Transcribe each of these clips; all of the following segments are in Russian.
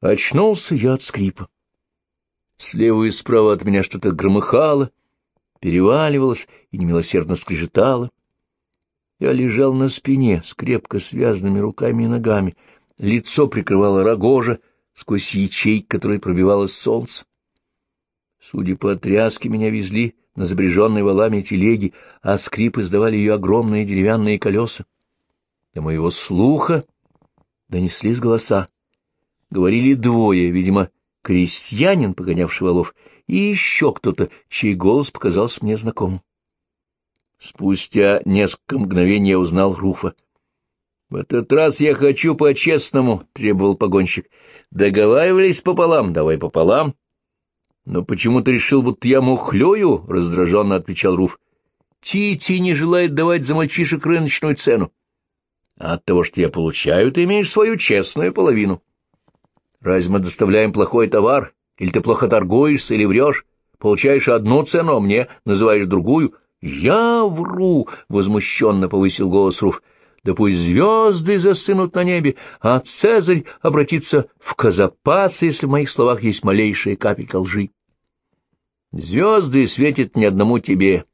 Очнулся я от скрипа. Слева и справа от меня что-то громыхало, переваливалось и немилосердно скрежетало. Я лежал на спине с крепко связанными руками и ногами, лицо прикрывало рогожа сквозь ячейк, который пробивало солнце. Судя по тряске, меня везли на запряженной валами телеги, а скрип издавали ее огромные деревянные колеса. До моего слуха донеслись голоса. Говорили двое, видимо, крестьянин, погонявший валов, и еще кто-то, чей голос показался мне знакомым. Спустя несколько мгновений я узнал Руфа. — В этот раз я хочу по-честному, — требовал погонщик. — Договаривались пополам, давай пополам. — Но почему ты решил, будто я мухлёю? — раздраженно отвечал Руф. — Тити не желает давать за мальчишек рыночную цену. А от того, что я получаю, ты имеешь свою честную половину. Разве мы доставляем плохой товар? Или ты плохо торгуешься, или врешь? Получаешь одну цену, а мне называешь другую — «Я вру!» — возмущенно повысил голос Руф. «Да пусть звезды застынут на небе, а Цезарь обратится в Казапас, если в моих словах есть малейшая капелька лжи. Звезды светят ни одному тебе.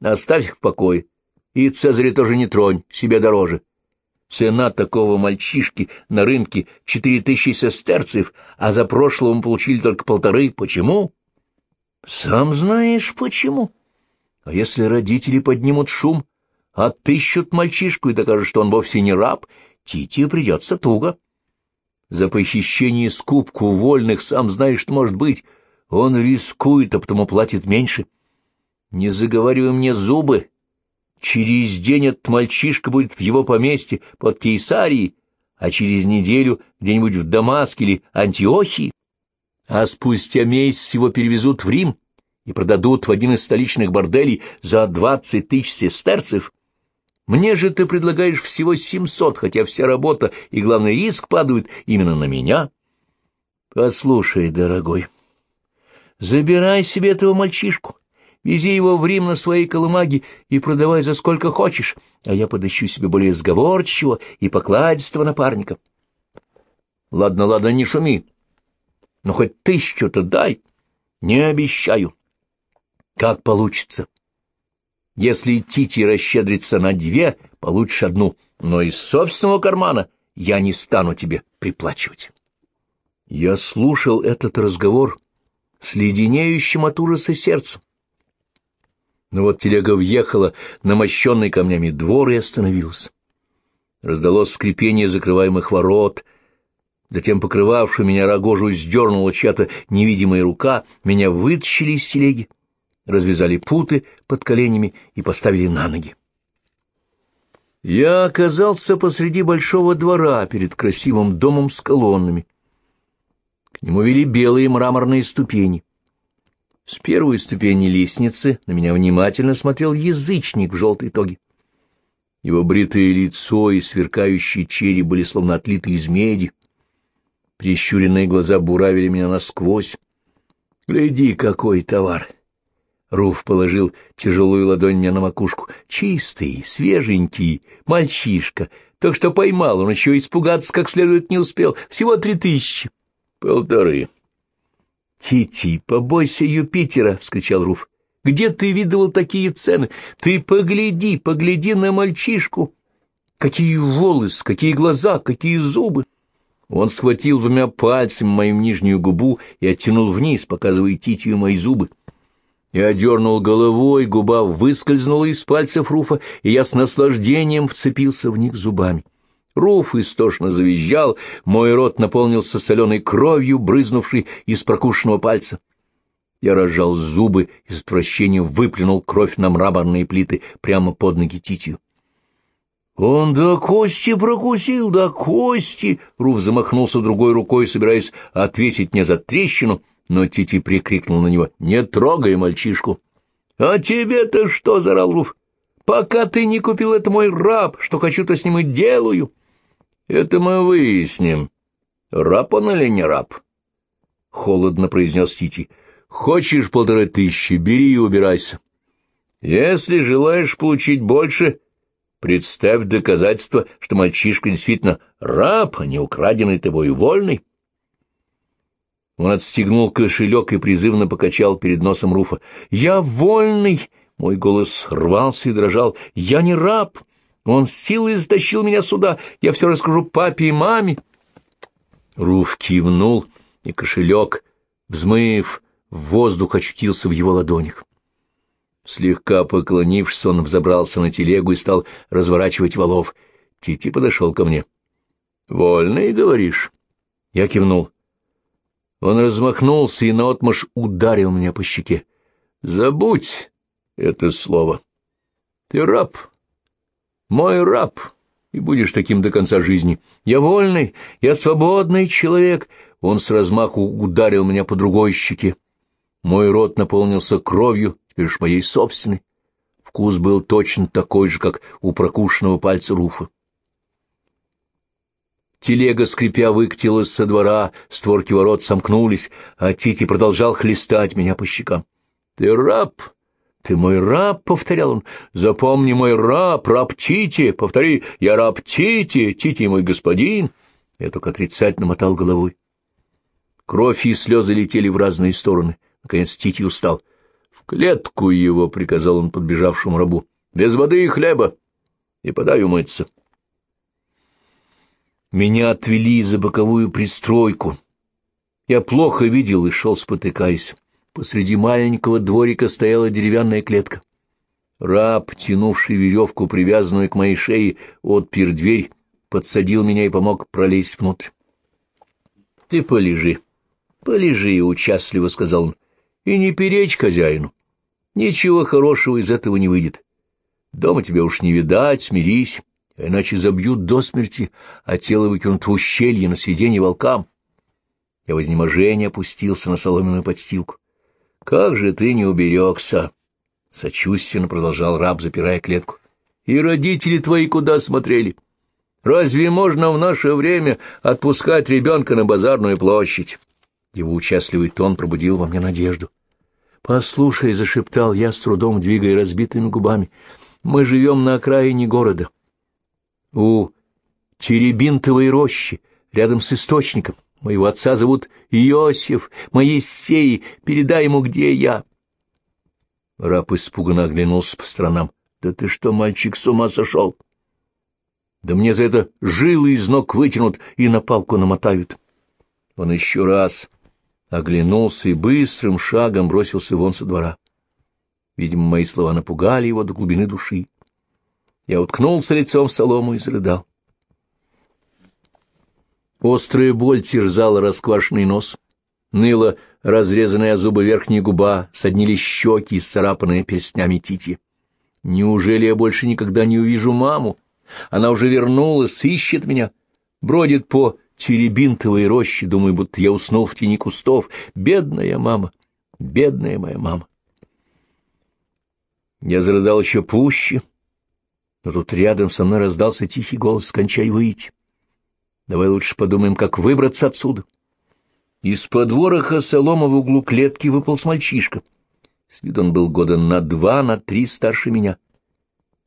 Оставь их в покое. И Цезаря тоже не тронь, себе дороже. Цена такого мальчишки на рынке — четыре тысячи сестерцев, а за прошлого мы получили только полторы. Почему? Сам знаешь, почему. А если родители поднимут шум, отыщут мальчишку и докажут, что он вовсе не раб, Тите придется туго. За похищение скупку вольных, сам знаешь, что может быть. Он рискует, а потому платит меньше. Не заговаривай мне зубы. Через день этот мальчишка будет в его поместье под Кейсарией, а через неделю где-нибудь в Дамаске или Антиохии, а спустя месяц его перевезут в Рим и продадут в один из столичных борделей за двадцать тысяч сестерцев, мне же ты предлагаешь всего семьсот, хотя вся работа и главный риск падают именно на меня. Послушай, дорогой, забирай себе этого мальчишку, вези его в Рим на своей колымаге и продавай за сколько хочешь, а я подыщу себе более сговорчивого и покладистого напарника. Ладно, ладно, не шуми, но хоть тысячу-то дай, не обещаю. Как получится? Если Тити расщедрится на две, получишь одну, но из собственного кармана я не стану тебе приплачивать. Я слушал этот разговор с леденеющим от ужаса сердцем. Но вот телега въехала на мощенный камнями двор и остановилась. Раздалось скрипение закрываемых ворот, затем покрывавшую меня рогожу сдернула чья-то невидимая рука, меня вытащили из телеги развязали путы под коленями и поставили на ноги. Я оказался посреди большого двора перед красивым домом с колоннами. К нему вели белые мраморные ступени. С первой ступени лестницы на меня внимательно смотрел язычник в желтой тоге. Его бритое лицо и сверкающие череп были словно отлиты из меди. Прищуренные глаза буравили меня насквозь. «Гляди, какой товар!» Руф положил тяжелую ладонь мне на макушку. Чистый, свеженький, мальчишка. Так что поймал, он еще испугаться как следует не успел. Всего три тысячи. Полторы. «Тити, побойся Юпитера!» — вскричал Руф. «Где ты видывал такие цены? Ты погляди, погляди на мальчишку! Какие волосы, какие глаза, какие зубы!» Он схватил двумя пальцами мою нижнюю губу и оттянул вниз, показывая Титию мои зубы. Я дернул головой, губа выскользнула из пальцев Руфа, и я с наслаждением вцепился в них зубами. Руф истошно завизжал, мой рот наполнился соленой кровью, брызнувшей из прокушенного пальца. Я разжал зубы и с отвращением выплюнул кровь на мраморные плиты прямо под ноги Титию. «Он до кости прокусил, до кости!» Руф замахнулся другой рукой, собираясь ответить мне за трещину — но Тити прикрикнул на него. «Не трогай мальчишку!» «А тебе-то что?» — зарал Руф. «Пока ты не купил, это мой раб. Что хочу, то с ним и делаю». «Это мы выясним, раб он или не раб?» — холодно произнес Тити. «Хочешь полторы тысячи, бери и убирайся. Если желаешь получить больше, представь доказательство, что мальчишка действительно раб, а не украденный тобой вольный». Он отстегнул кошелек и призывно покачал перед носом Руфа. «Я вольный!» Мой голос рвался и дрожал. «Я не раб! Он силой затащил меня сюда! Я все расскажу папе и маме!» Руф кивнул, и кошелек, взмыв, воздух очутился в его ладонях. Слегка поклонившись, он взобрался на телегу и стал разворачивать валов. Тити подошел ко мне. — Вольный, говоришь? Я кивнул. Он размахнулся и наотмашь ударил меня по щеке. — Забудь это слово. Ты раб, мой раб, и будешь таким до конца жизни. Я вольный, я свободный человек. Он с размаху ударил меня по другой щеке. Мой рот наполнился кровью, теперь уж моей собственной. Вкус был точно такой же, как у прокушенного пальца Руфа. Телега, скрипя, выкатилась со двора, створки ворот сомкнулись, а Тити продолжал хлестать меня по щекам. — Ты раб, «Ты мой раб», — повторял он, — «запомни, мой раб, раб Тити, повтори, я раб Тити, Тити мой господин». Я только отрицательно мотал головой. Кровь и слезы летели в разные стороны. Наконец Тити устал. «В клетку его», — приказал он подбежавшему рабу, — «без воды и хлеба, и подай умыться». Меня отвели за боковую пристройку. Я плохо видел и шел, спотыкаясь. Посреди маленького дворика стояла деревянная клетка. Раб, тянувший веревку, привязанную к моей шее, отпер дверь, подсадил меня и помог пролезть внутрь. — Ты полежи, полежи, — участливо сказал он, — и не перечь хозяину. Ничего хорошего из этого не выйдет. Дома тебя уж не видать, смирись, иначе забьют до смерти, а тело выкинут в ущелье на съедение волкам. Я в опустился на соломенную подстилку. Как же ты не уберегся? — сочувственно продолжал раб, запирая клетку. — И родители твои куда смотрели? Разве можно в наше время отпускать ребенка на базарную площадь? Его участливый тон пробудил во мне надежду. — Послушай, — зашептал я, с трудом двигая разбитыми губами, — мы живем на окраине города. У Теребинтовой рощи, рядом с источником. Моего отца зовут Иосиф, Моисей, передай ему, где я. Раб испуганно оглянулся по сторонам. Да ты что, мальчик, с ума сошел? Да мне за это жилы из ног вытянут и на палку намотают. Он еще раз оглянулся и быстрым шагом бросился вон со двора. Видимо, мои слова напугали его до глубины души. Я уткнулся лицом в солому и зарыдал. Острая боль терзала расквашенный нос. Ныла разрезанная зубы верхняя губа, соднили щеки, исцарапанные перстнями тити. Неужели я больше никогда не увижу маму? Она уже вернулась, ищет меня, бродит по теребинтовой роще, думаю, будто я уснул в тени кустов. Бедная мама, бедная моя мама. Я зарыдал еще пуще, но тут рядом со мной раздался тихий голос «Кончай выйти». Давай лучше подумаем, как выбраться отсюда. Из-под вороха солома в углу клетки выполз мальчишка. С виду он был года на два, на три старше меня.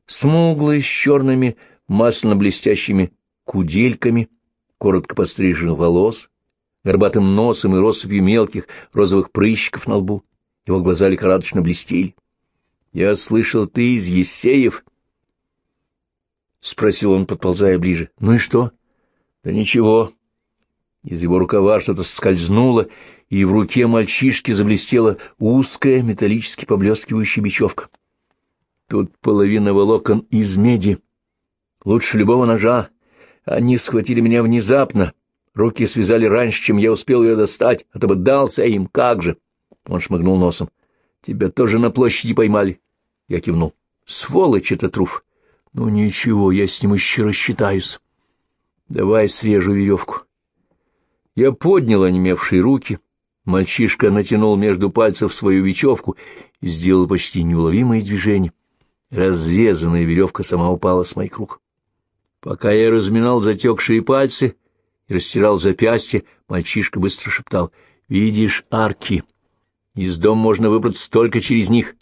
Смуглый, с черными, масляно-блестящими кудельками, коротко постриженных волос, горбатым носом и россыпью мелких розовых прыщиков на лбу. Его глаза лихорадочно блестели. — Я слышал, ты из Есеев? — спросил он, подползая ближе. — Ну и что? — да ничего. Из его рукава что-то скользнуло, и в руке мальчишки заблестела узкая металлически поблескивающая бечевка. Тут половина волокон из меди. Лучше любого ножа. Они схватили меня внезапно. Руки связали раньше, чем я успел ее достать, а то бы дался им, как же. Он шмыгнул носом. Тебя тоже на площади поймали. Я кивнул. Сволочь это труф. Ну ничего, я с ним еще рассчитаюсь. Давай срежу веревку. Я поднял онемевшие руки. Мальчишка натянул между пальцев свою вечевку и сделал почти неуловимое движение. Разрезанная веревка сама упала с моих рук. Пока я разминал затекшие пальцы и растирал запястье, мальчишка быстро шептал. «Видишь арки? Из дома можно выбраться только через них.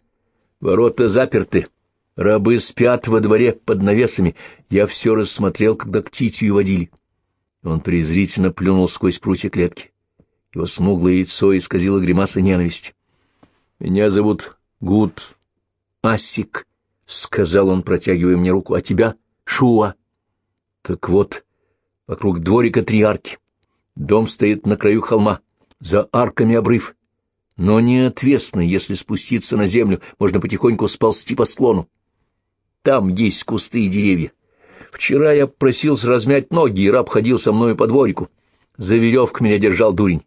Ворота заперты. Рабы спят во дворе под навесами. Я все рассмотрел, когда к Титию водили. Он презрительно плюнул сквозь прутья клетки. Его смуглое яйцо исказило гримаса ненависти. — Меня зовут Гуд Асик, — сказал он, протягивая мне руку. — А тебя? Шуа. — Так вот, вокруг дворика три арки. Дом стоит на краю холма, за арками обрыв. Но не отвесный, если спуститься на землю, можно потихоньку сползти по склону. Там есть кусты и деревья. Вчера я просился размять ноги, и раб ходил со мной по дворику. За веревку меня держал дурень.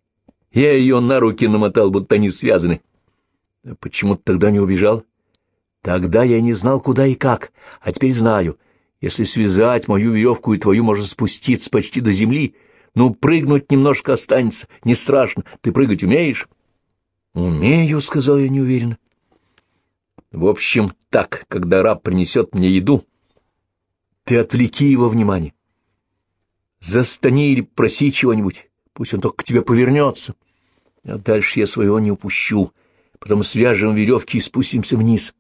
Я ее на руки намотал, будто они связаны. А почему ты тогда не убежал? Тогда я не знал, куда и как, а теперь знаю. Если связать мою веревку и твою, можно спуститься почти до земли. Ну, прыгнуть немножко останется, не страшно. Ты прыгать умеешь? Умею, — сказал я неуверенно. В общем, так, когда раб принесет мне еду, ты отвлеки его внимание. Застани или проси чего-нибудь, пусть он только к тебе повернется. А дальше я своего не упущу, потом свяжем веревки и спустимся вниз.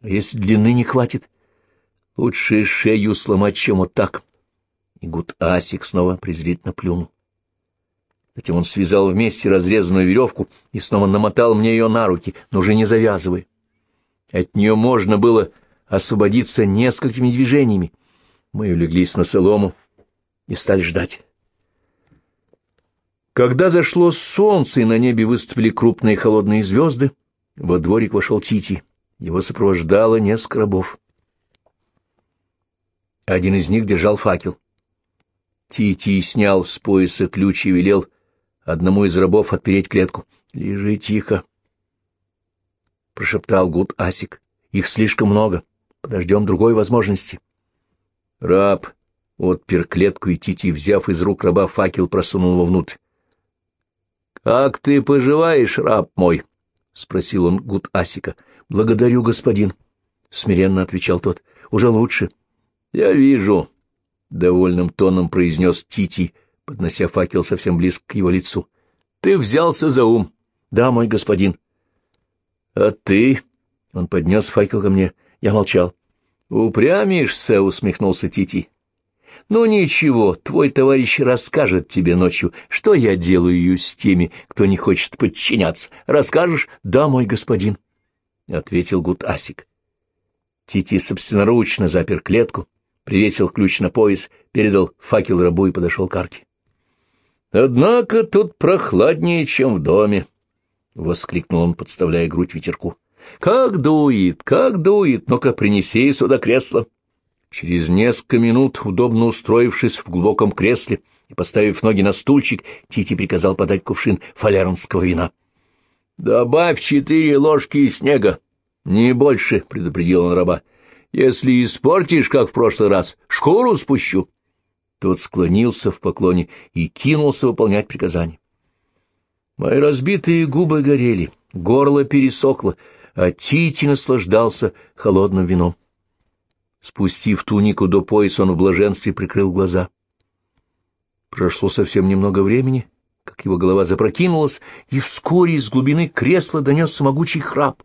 А если длины не хватит, лучше шею сломать, чем вот так. И Гуд Асик снова презрительно плюнул. Затем он связал вместе разрезанную веревку и снова намотал мне ее на руки, но уже не завязывая. От нее можно было освободиться несколькими движениями. Мы улеглись на солому и стали ждать. Когда зашло солнце, и на небе выступили крупные холодные звезды, во дворик вошел Тити. Его сопровождало несколько рабов. Один из них держал факел. Тити снял с пояса ключ и велел одному из рабов отпереть клетку. — Лежи тихо, — прошептал Гуд Асик. — Их слишком много. Подождем другой возможности. Раб отпер клетку и Тити, взяв из рук раба факел, просунул его внутрь. — Как ты поживаешь, раб мой? — спросил он Гуд Асика. — Благодарю, господин, — смиренно отвечал тот. — Уже лучше. — Я вижу, — довольным тоном произнес Тити, поднося факел совсем близко к его лицу. — Ты взялся за ум. — Да, мой господин. —— А ты? — он поднес факел ко мне. Я молчал. — Упрямишься, — усмехнулся Тити. — Ну ничего, твой товарищ расскажет тебе ночью, что я делаю с теми, кто не хочет подчиняться. Расскажешь? — Да, мой господин, — ответил Гутасик. Тити собственноручно запер клетку, привесил ключ на пояс, передал факел рабу и подошел к арке. — Однако тут прохладнее, чем в доме, — воскликнул он, подставляя грудь ветерку. — Как дует, как дует! Ну-ка, принеси сюда кресло. Через несколько минут, удобно устроившись в глубоком кресле и поставив ноги на стульчик, Тити приказал подать кувшин фалернского вина. — Добавь четыре ложки снега. — Не больше, — предупредил он раба. — Если испортишь, как в прошлый раз, шкуру спущу. Тот склонился в поклоне и кинулся выполнять приказание. Мои разбитые губы горели, горло пересохло, а Тити наслаждался холодным вином. Спустив тунику до пояса, он в блаженстве прикрыл глаза. Прошло совсем немного времени, как его голова запрокинулась, и вскоре из глубины кресла донесся могучий храп.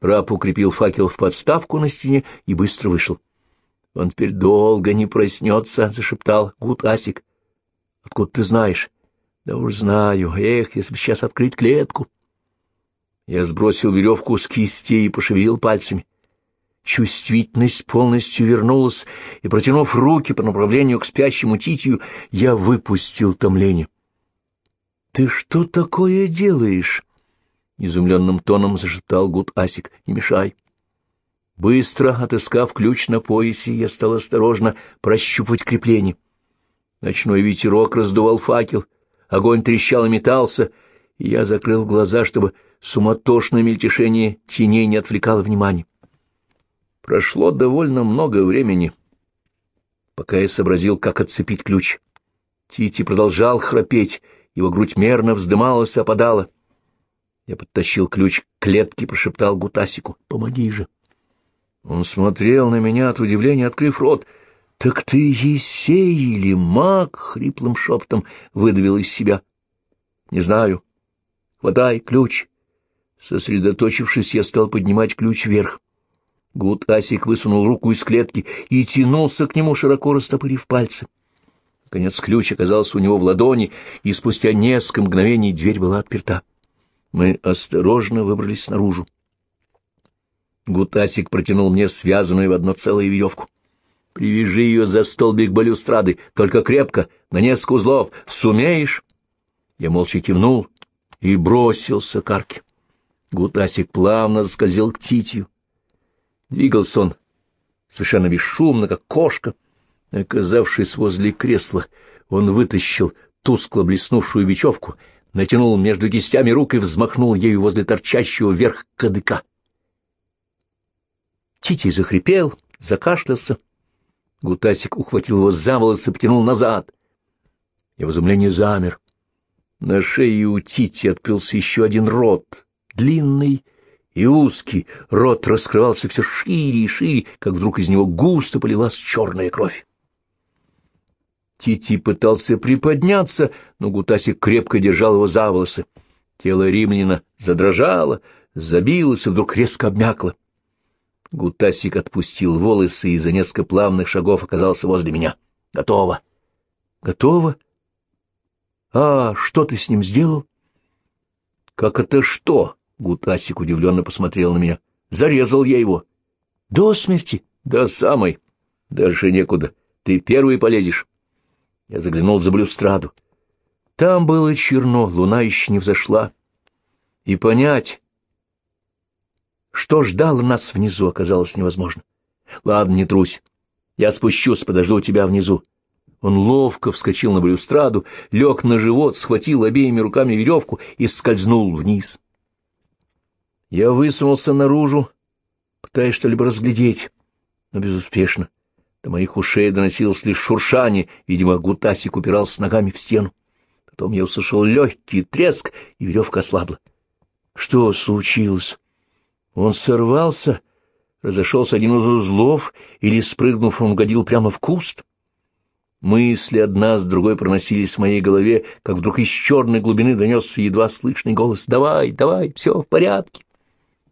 Раб укрепил факел в подставку на стене и быстро вышел. — Он теперь долго не проснется, — зашептал Гуд Асик. — Откуда ты знаешь? Да уж знаю. Эх, если бы сейчас открыть клетку. Я сбросил веревку с кистей и пошевелил пальцами. Чувствительность полностью вернулась, и, протянув руки по направлению к спящему Титию, я выпустил томление. — Ты что такое делаешь? — изумленным тоном зашептал Гуд Асик. — Не мешай. Быстро отыскав ключ на поясе, я стал осторожно прощупывать крепление. Ночной ветерок раздувал факел — огонь трещал и метался, и я закрыл глаза, чтобы суматошное мельтешение теней не отвлекало внимания. Прошло довольно много времени, пока я сообразил, как отцепить ключ. Тити продолжал храпеть, его грудь мерно вздымалась и опадала. Я подтащил ключ к клетке и прошептал Гутасику «Помоги же». Он смотрел на меня от удивления, открыв рот —— Так ты Есей или маг? — хриплым шептом выдавил из себя. — Не знаю. Хватай ключ. Сосредоточившись, я стал поднимать ключ вверх. Гуд Асик высунул руку из клетки и тянулся к нему, широко растопырив пальцы. Наконец ключ оказался у него в ладони, и спустя несколько мгновений дверь была отперта. Мы осторожно выбрались наружу. Гутасик протянул мне связанную в одно целое веревку. «Привяжи ее за столбик балюстрады, только крепко, на несколько узлов. Сумеешь?» Я молча кивнул и бросился к арке. Гутасик плавно скользил к Титию. Двигался он совершенно бесшумно, как кошка. Оказавшись возле кресла, он вытащил тускло блеснувшую бечевку, натянул между кистями рук и взмахнул ею возле торчащего вверх кадыка. Титий захрипел, закашлялся. Гутасик ухватил его за волосы и потянул назад. Я в изумлении замер. На шее у Тити открылся еще один рот, длинный и узкий. Рот раскрывался все шире и шире, как вдруг из него густо полилась черная кровь. Тити пытался приподняться, но Гутасик крепко держал его за волосы. Тело римлянина задрожало, забилось и вдруг резко обмякло. Гутасик отпустил волосы и за несколько плавных шагов оказался возле меня. Готово. Готово? А что ты с ним сделал? Как это что? Гутасик удивленно посмотрел на меня. Зарезал я его. До смерти? До самой. Дальше некуда. Ты первый полезешь. Я заглянул за блюстраду. Там было черно, луна еще не взошла. И понять, что ждало нас внизу, оказалось невозможно. Ладно, не трусь. Я спущусь, подожду тебя внизу. Он ловко вскочил на балюстраду, лег на живот, схватил обеими руками веревку и скользнул вниз. Я высунулся наружу, пытаясь что-либо разглядеть, но безуспешно. До моих ушей доносилось лишь шуршание, видимо, Гутасик упирался ногами в стену. Потом я услышал легкий треск, и веревка ослабла. Что случилось? Он сорвался, разошелся один из узлов, или, спрыгнув, он угодил прямо в куст? Мысли одна с другой проносились в моей голове, как вдруг из черной глубины донесся едва слышный голос «Давай, давай, все в порядке».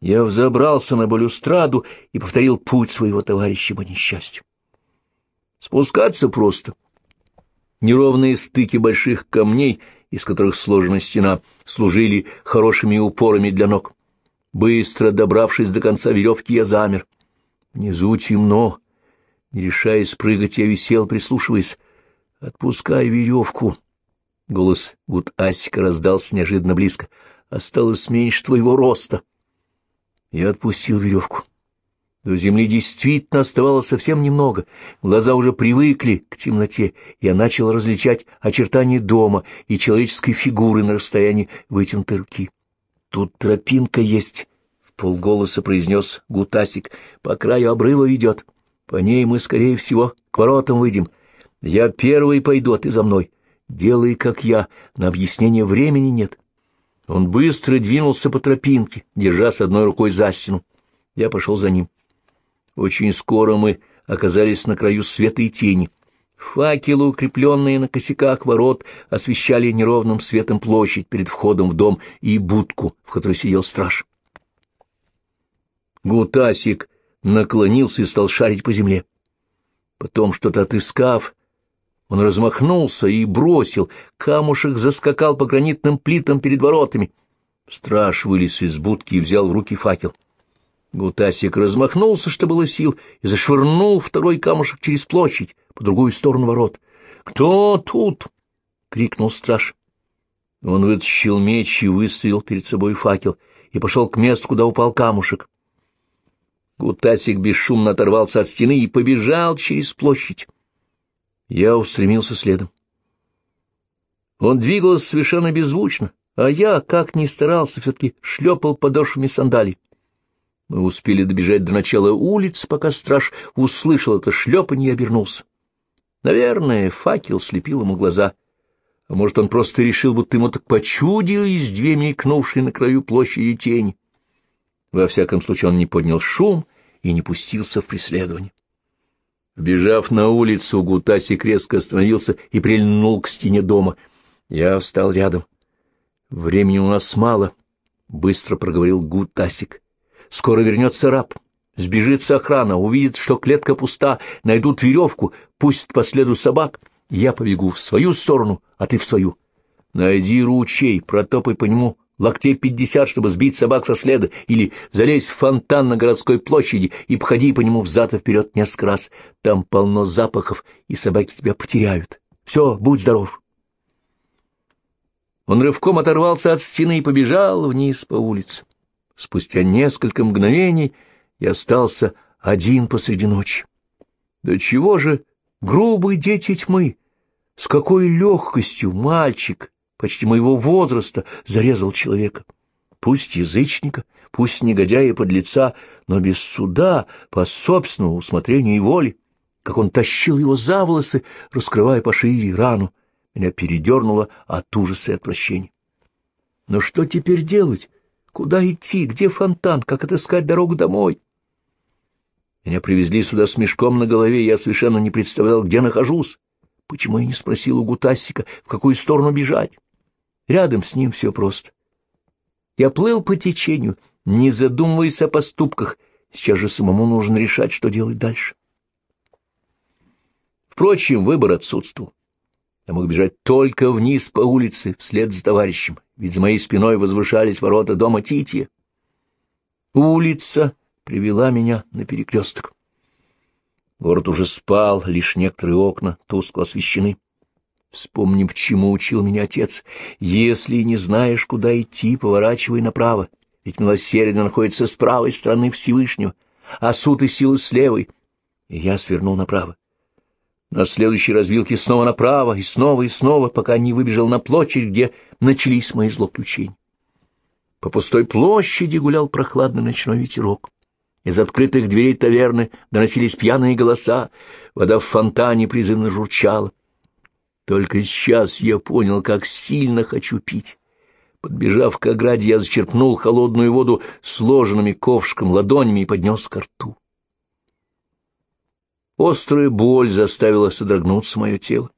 Я взобрался на балюстраду и повторил путь своего товарища по несчастью. Спускаться просто. Неровные стыки больших камней, из которых сложена стена, служили хорошими упорами для ног. Быстро добравшись до конца веревки, я замер. Внизу темно. Не решаясь прыгать, я висел, прислушиваясь. «Отпускай веревку!» Голос Гуд Асика раздался неожиданно близко. «Осталось меньше твоего роста!» Я отпустил веревку. До земли действительно оставалось совсем немного. Глаза уже привыкли к темноте. Я начал различать очертания дома и человеческой фигуры на расстоянии вытянутой руки. «Тут тропинка есть», — в полголоса произнес Гутасик. «По краю обрыва ведет. По ней мы, скорее всего, к воротам выйдем. Я первый пойду, а ты за мной. Делай, как я, на объяснение времени нет». Он быстро двинулся по тропинке, держа с одной рукой за стену. Я пошел за ним. Очень скоро мы оказались на краю света и тени. Факелы, укрепленные на косяках ворот, освещали неровным светом площадь перед входом в дом и будку, в которой сидел страж. Гутасик наклонился и стал шарить по земле. Потом, что-то отыскав, он размахнулся и бросил, камушек заскакал по гранитным плитам перед воротами. Страж вылез из будки и взял в руки факел. Гутасик размахнулся, что было сил, и зашвырнул второй камушек через площадь, по другую сторону ворот. «Кто тут?» — крикнул страж. Он вытащил меч и выставил перед собой факел, и пошел к месту, куда упал камушек. Гутасик бесшумно оторвался от стены и побежал через площадь. Я устремился следом. Он двигался совершенно беззвучно, а я, как ни старался, все-таки шлепал подошвами сандалий. Мы успели добежать до начала улиц, пока страж услышал это шлепанье и обернулся. Наверное, факел слепил ему глаза. А может, он просто решил, будто ему так почудились две мелькнувшие на краю площади тени. Во всяком случае, он не поднял шум и не пустился в преследование. Бежав на улицу, Гутасик резко остановился и прильнул к стене дома. Я встал рядом. «Времени у нас мало», — быстро проговорил Гутасик. «Скоро вернется раб. Сбежится охрана, увидит, что клетка пуста, найдут веревку, пусть по следу собак. Я побегу в свою сторону, а ты в свою. Найди ручей, протопай по нему локтей пятьдесят, чтобы сбить собак со следа, или залезь в фонтан на городской площади и походи по нему взад и вперед несколько раз. Там полно запахов, и собаки тебя потеряют. Все, будь здоров. Он рывком оторвался от стены и побежал вниз по улице. Спустя несколько мгновений я остался один посреди ночи. Да чего же грубые дети тьмы! С какой легкостью мальчик почти моего возраста, зарезал человека. Пусть язычника, пусть негодяя и подлеца, но без суда, по собственному усмотрению и воле, как он тащил его за волосы, раскрывая пошире рану, меня передернуло от ужаса и отвращения. Но что теперь делать? Куда идти? Где фонтан? Как отыскать дорогу домой? Меня привезли сюда с мешком на голове, я совершенно не представлял, где нахожусь. Почему я не спросил у Гутасика, в какую сторону бежать? Рядом с ним все просто. Я плыл по течению, не задумываясь о поступках. Сейчас же самому нужно решать, что делать дальше. Впрочем, выбор отсутствовал. Я мог бежать только вниз по улице, вслед за товарищем, ведь за моей спиной возвышались ворота дома Тития. Улица привела меня на перекресток. Город уже спал, лишь некоторые окна тускло освещены. Вспомним, чему учил меня отец. Если не знаешь, куда идти, поворачивай направо, ведь милосердие находится с правой стороны Всевышнего, а суд и силы с левой. И я свернул направо. На следующей развилке снова направо, и снова, и снова, пока не выбежал на площадь, где начались мои злоключения. По пустой площади гулял прохладный ночной ветерок. Из открытых дверей таверны доносились пьяные голоса, вода в фонтане призывно журчала. Только сейчас я понял, как сильно хочу пить. Подбежав к ограде, я зачерпнул холодную воду сложенными ковшком ладонями и поднес ко рту. Острая боль заставила содрогнуться мое тело.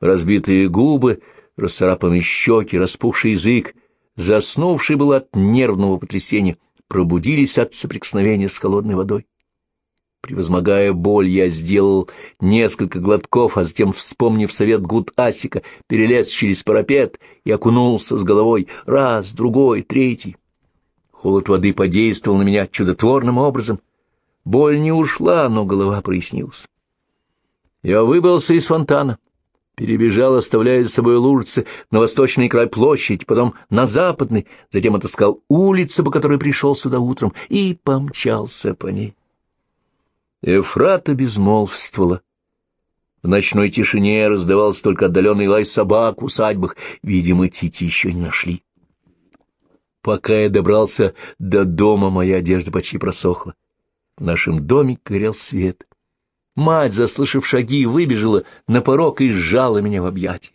Разбитые губы, расцарапанные щеки, распухший язык, заснувший был от нервного потрясения, пробудились от соприкосновения с холодной водой. Превозмогая боль, я сделал несколько глотков, а затем, вспомнив совет Гуд Асика, перелез через парапет и окунулся с головой раз, другой, третий. Холод воды подействовал на меня чудотворным образом. Боль не ушла, но голова прояснилась. Я выбрался из фонтана, перебежал, оставляя за собой лужицы на восточный край площади, потом на западный, затем отыскал улицу, по которой пришел сюда утром, и помчался по ней. Эфрата безмолвствовала. В ночной тишине раздавался только отдаленный лай собак в усадьбах. Видимо, Тити еще не нашли. Пока я добрался до дома, моя одежда почти просохла. В нашем доме горел свет. Мать, заслышав шаги, выбежала на порог и сжала меня в объятия.